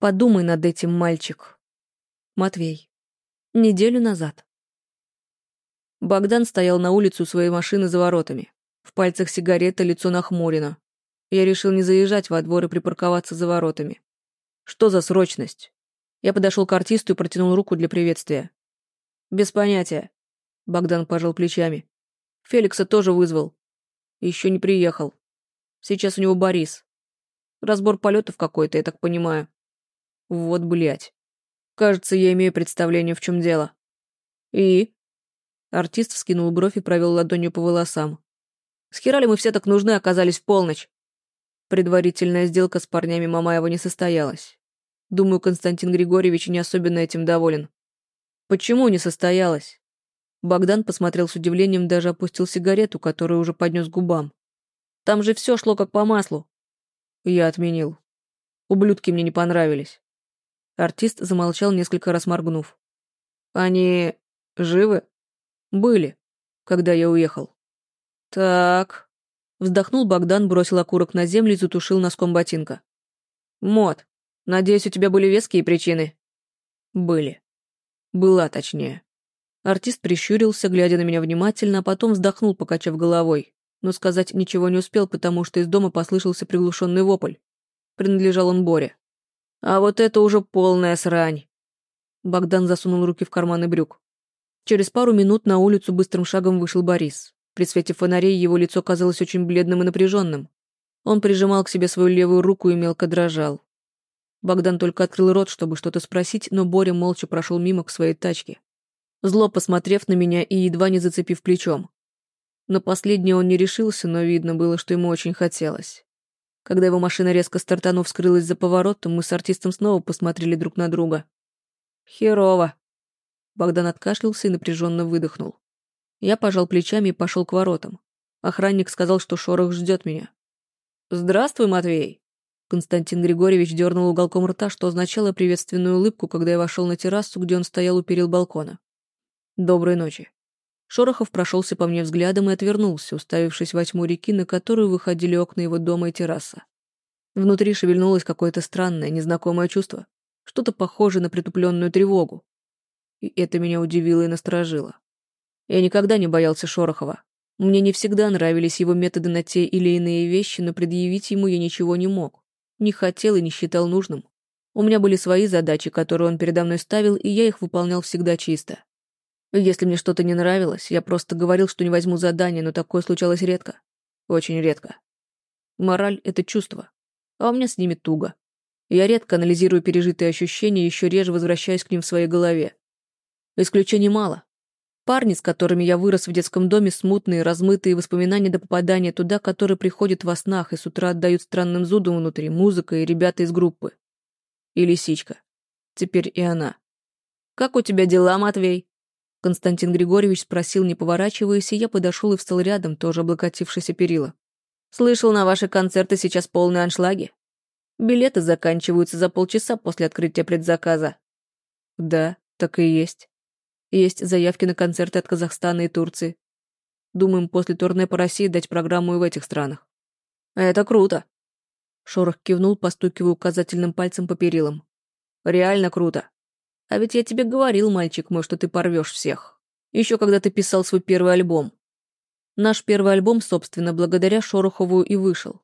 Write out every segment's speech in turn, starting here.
Подумай над этим, мальчик. Матвей. Неделю назад. Богдан стоял на улице у своей машины за воротами. В пальцах сигарета, лицо нахмурено. Я решил не заезжать во двор и припарковаться за воротами. Что за срочность? Я подошел к артисту и протянул руку для приветствия. Без понятия. Богдан пожал плечами. Феликса тоже вызвал. Еще не приехал. Сейчас у него Борис. Разбор полетов какой-то, я так понимаю. Вот, блядь. Кажется, я имею представление, в чем дело. И? Артист вскинул бровь и провел ладонью по волосам. Схерали мы все так нужны оказались в полночь? Предварительная сделка с парнями Мамаева не состоялась. Думаю, Константин Григорьевич не особенно этим доволен. Почему не состоялась? Богдан посмотрел с удивлением, даже опустил сигарету, которую уже поднес к губам. Там же все шло как по маслу. Я отменил. Ублюдки мне не понравились. Артист замолчал, несколько раз моргнув. Они живы? Были, когда я уехал. Так. Вздохнул Богдан, бросил окурок на землю и затушил носком ботинка. Мот, надеюсь, у тебя были веские причины? Были. Была, точнее. Артист прищурился, глядя на меня внимательно, а потом вздохнул, покачав головой. Но сказать ничего не успел, потому что из дома послышался приглушенный вопль. Принадлежал он Боре. А вот это уже полная срань. Богдан засунул руки в карманы брюк. Через пару минут на улицу быстрым шагом вышел Борис. При свете фонарей его лицо казалось очень бледным и напряженным. Он прижимал к себе свою левую руку и мелко дрожал. Богдан только открыл рот, чтобы что-то спросить, но Боря молча прошел мимо к своей тачке. Зло посмотрев на меня и едва не зацепив плечом. На последнее он не решился, но видно было, что ему очень хотелось. Когда его машина резко стартанув скрылась за поворотом, мы с артистом снова посмотрели друг на друга. «Херово», Богдан откашлялся и напряженно выдохнул. Я пожал плечами и пошел к воротам. Охранник сказал, что шорох ждет меня. «Здравствуй, Матвей!» Константин Григорьевич дернул уголком рта, что означало приветственную улыбку, когда я вошел на террасу, где он стоял у перил балкона. «Доброй ночи». Шорохов прошелся по мне взглядом и отвернулся, уставившись во тьму реки, на которую выходили окна его дома и терраса. Внутри шевельнулось какое-то странное, незнакомое чувство. Что-то похожее на притупленную тревогу и это меня удивило и насторожило. Я никогда не боялся Шорохова. Мне не всегда нравились его методы на те или иные вещи, но предъявить ему я ничего не мог. Не хотел и не считал нужным. У меня были свои задачи, которые он передо мной ставил, и я их выполнял всегда чисто. Если мне что-то не нравилось, я просто говорил, что не возьму задание, но такое случалось редко. Очень редко. Мораль — это чувство. А у меня с ними туго. Я редко анализирую пережитые ощущения, еще реже возвращаюсь к ним в своей голове. Исключений мало. Парни, с которыми я вырос в детском доме, смутные, размытые воспоминания до попадания туда, которые приходят во снах и с утра отдают странным зудом внутри, музыка и ребята из группы. И лисичка. Теперь и она. «Как у тебя дела, Матвей?» Константин Григорьевич спросил, не поворачиваясь, и я подошел и встал рядом, тоже облокотившись о перила. «Слышал, на ваши концерты сейчас полные аншлаги. Билеты заканчиваются за полчаса после открытия предзаказа». «Да, так и есть». Есть заявки на концерты от Казахстана и Турции. Думаем, после турне по России дать программу и в этих странах. Это круто. Шорох кивнул, постукивая указательным пальцем по перилам. Реально круто. А ведь я тебе говорил, мальчик мой, что ты порвешь всех. Еще когда ты писал свой первый альбом. Наш первый альбом, собственно, благодаря Шорохову и вышел.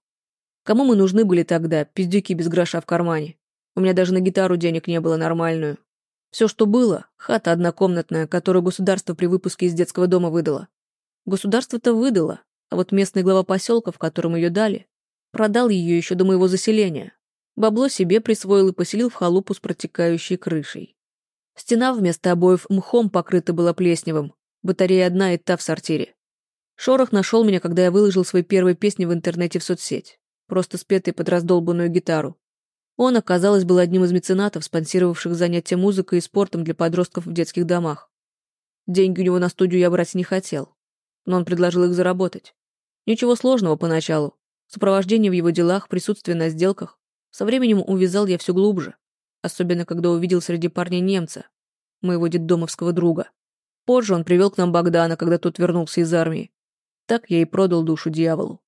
Кому мы нужны были тогда, пиздюки без гроша в кармане? У меня даже на гитару денег не было нормальную. Все, что было, хата однокомнатная, которую государство при выпуске из детского дома выдало. Государство-то выдало, а вот местный глава поселка, в котором ее дали, продал ее еще до моего заселения. Бабло себе присвоил и поселил в халупу с протекающей крышей. Стена вместо обоев мхом покрыта была плесневым, батарея одна и та в сортире. Шорох нашел меня, когда я выложил свои первые песни в интернете в соцсеть, просто спетые под раздолбанную гитару. Он, оказалось, был одним из меценатов, спонсировавших занятия музыкой и спортом для подростков в детских домах. Деньги у него на студию я брать не хотел, но он предложил их заработать. Ничего сложного поначалу. Сопровождение в его делах, присутствие на сделках. Со временем увязал я все глубже, особенно когда увидел среди парней немца, моего детдомовского друга. Позже он привел к нам Богдана, когда тот вернулся из армии. Так я и продал душу дьяволу.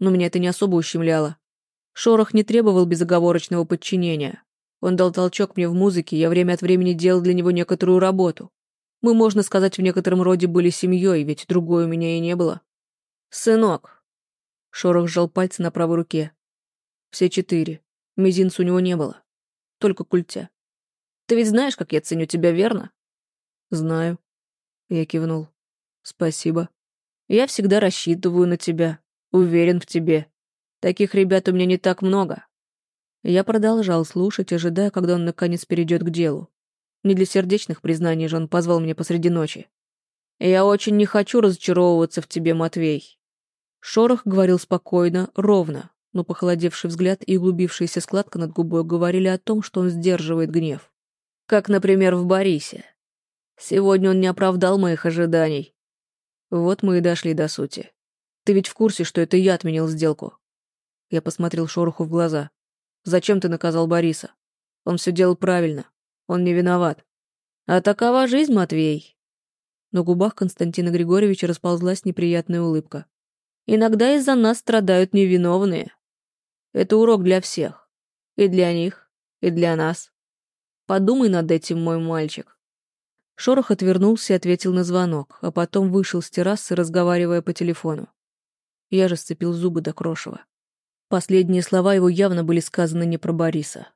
Но меня это не особо ущемляло. Шорох не требовал безоговорочного подчинения. Он дал толчок мне в музыке, я время от времени делал для него некоторую работу. Мы, можно сказать, в некотором роде были семьей, ведь другой у меня и не было. «Сынок!» Шорох сжал пальцы на правой руке. Все четыре. Мизинца у него не было. Только культя. «Ты ведь знаешь, как я ценю тебя, верно?» «Знаю». Я кивнул. «Спасибо. Я всегда рассчитываю на тебя. Уверен в тебе. Таких ребят у меня не так много. Я продолжал слушать, ожидая, когда он наконец перейдет к делу. Не для сердечных признаний же он позвал меня посреди ночи. «Я очень не хочу разочаровываться в тебе, Матвей». Шорох говорил спокойно, ровно, но похолодевший взгляд и углубившаяся складка над губой говорили о том, что он сдерживает гнев. Как, например, в Борисе. Сегодня он не оправдал моих ожиданий. Вот мы и дошли до сути. Ты ведь в курсе, что это я отменил сделку? Я посмотрел Шороху в глаза. Зачем ты наказал Бориса? Он все делал правильно. Он не виноват. А такова жизнь, Матвей. На губах Константина Григорьевича расползлась неприятная улыбка. Иногда из-за нас страдают невиновные. Это урок для всех. И для них, и для нас. Подумай над этим, мой мальчик. Шорох отвернулся и ответил на звонок, а потом вышел с террасы, разговаривая по телефону. Я же сцепил зубы до крошева. Последние слова его явно были сказаны не про Бориса.